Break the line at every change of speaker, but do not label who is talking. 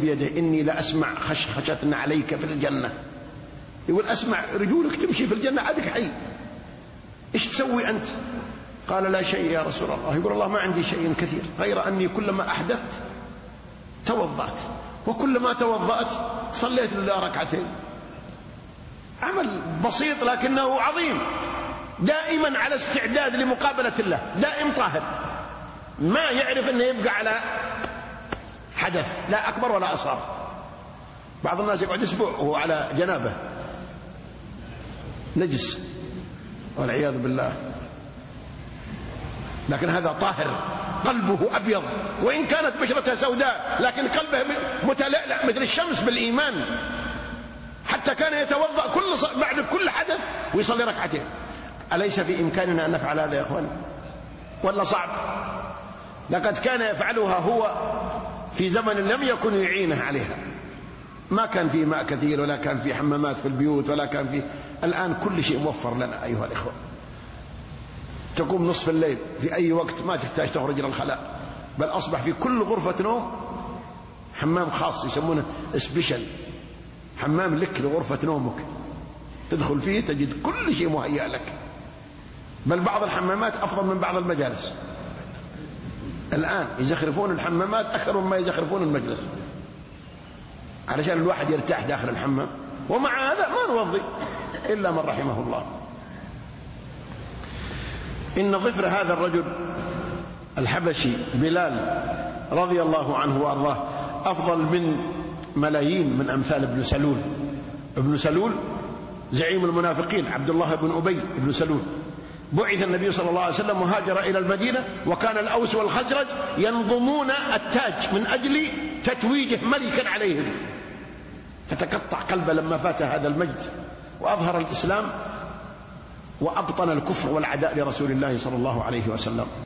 بيده إني لأسمع خشخشة عليك في الجنة. يقول أسمع رجولك تمشي في الجنة عادك حي. إيش تسوي أنت؟ قال لا شيء يا رسول الله. يقول الله ما عندي شيء كثير غير أني كلما أحدثت توضأت وكلما توضأت صليت لله ركعتين. عمل بسيط لكنه عظيم دائما على استعداد لمقابلة الله دائم طاهر. ما يعرف أنه يبقى على حدث لا أكبر ولا أصغر. بعض الناس يقعد أسبوع وهو على جنابة. نجس. والعياذ بالله. لكن هذا طاهر. قلبه أبيض. وإن كانت بشرتها سوداء لكن قلبه متلألأ مثل الشمس بالإيمان. حتى كان يتوضأ كل ص... بعد كل حدث ويصلي ركعتين. أليس في إمكاننا أن نفعل هذا يا إخوان؟ ولا صعب. لقد كان يفعلها هو في زمن لم يكن يعينه عليها. ما كان في ماء كثير ولا كان في حمامات في البيوت ولا كان في الآن كل شيء موفر لنا أيها الإخوة. تقوم نصف الليل في أي وقت ما تحتاج تخرج إلى الخلاء. بل أصبح في كل غرفة نوم حمام خاص يسمونه سبيشل حمام لك لغرفة نومك. تدخل فيه تجد كل شيء مهيأ لك. بل بعض الحمامات أفضل من بعض المجالس. الآن يزخرفون الحمامات أكثر مما يزخرفون المجلس. علشان الواحد يرتاح داخل الحمام. ومع هذا ما نوضي إلا من رحمه الله. إن ظفر هذا الرجل الحبشي بلال رضي الله عنه وأرضاه أفضل من ملايين من أمثال ابن سلول. ابن سلول زعيم المنافقين عبد الله بن أبي بن سلول. بعث النبي صلى الله عليه وسلم وهاجر إلى المدينة وكان الأوس والخزرج ينظمون التاج من أجل تتويجه ملكا عليهم. فتقطع قلبه لما فات هذا المجد. وأظهر الإسلام وأبطن الكفر والعداء لرسول الله صلى الله عليه وسلم.